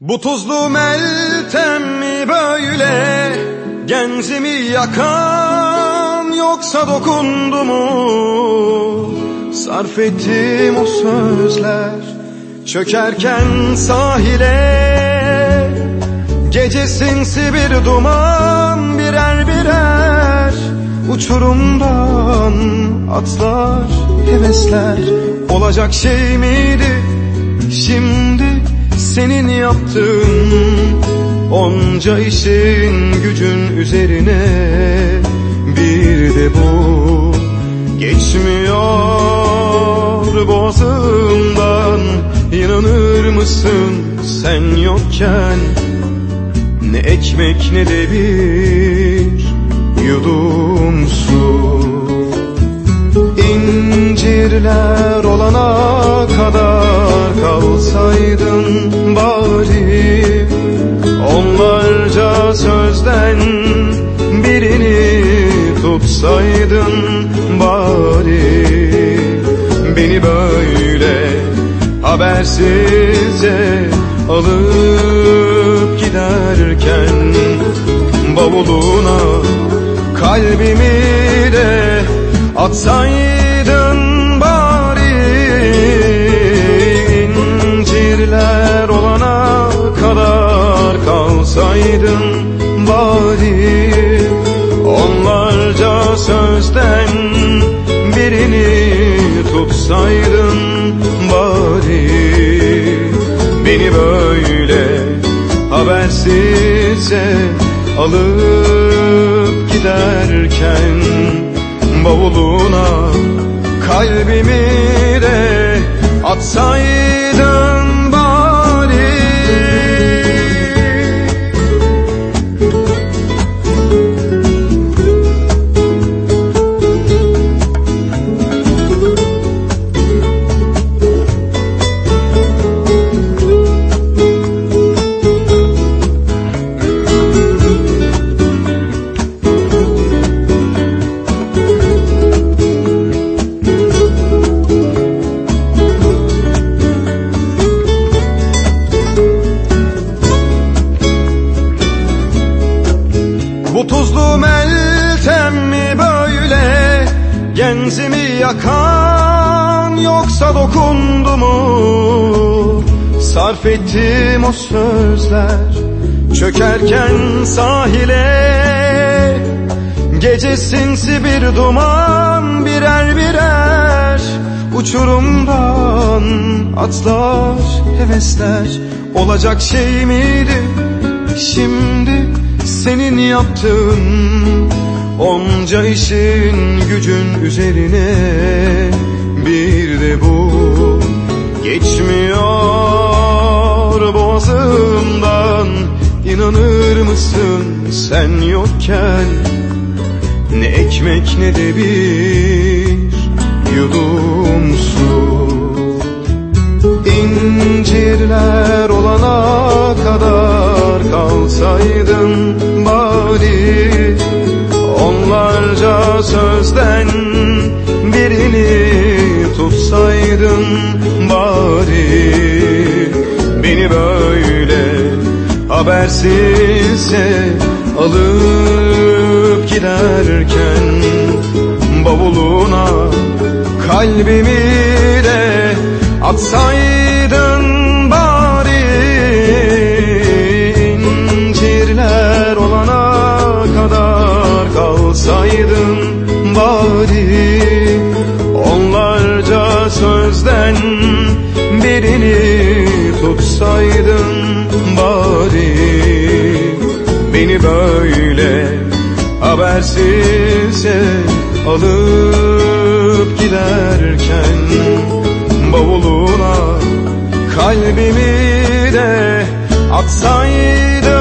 Bu tuzlu meltem mi böyle? Genzimi yakan yoksa dokundu mu? Sarf ettim o sözler Çökerken sahile. Gece sinsi bir duman birer birer Uçurumdan atlar hevesler. Olacak şey miydi şimdi senin yaptığın Onca işin gücün üzerine Bir de bu geçmiyor boğazımdan İnanır mısın sen yokken Ne ekmek ne de bir yudum su. İncirler olana kalsaydın bari? Onlarca sözden birini tutsaydın bari. Beni böyle habersizce alıp giderken Bavuluna kalbimi de atsaydın Onlarca sözden birini tutsaydın bari. Beni böyle habersizce alıp giderken bavuluna Kalbimi de atsaydın yakan yoksa dokundu mu? Sarf ettim o sözler Çökerken sahile Gece sinsi bir duman birer birer Uçurumdan atlar hevesler. Olacak şey miydi? Şimdi senin yaptığın Onca işin gücün üzerine Bir de bu. Geçmiyor boğazımdan İnanır mısın sen yokken? Ne ekmek ne de bir yudum su. İncirler olana kadar kalsaydın Sözden birini tutsaydın bari. Beni böyle habersizce alıp giderken Bavuluna kalbimi de atsaydın bari Onlarca sözden birini tutsaydın bari. Beni böyle habersizce alıp giderken bavuluna Kalbimi de atsaydın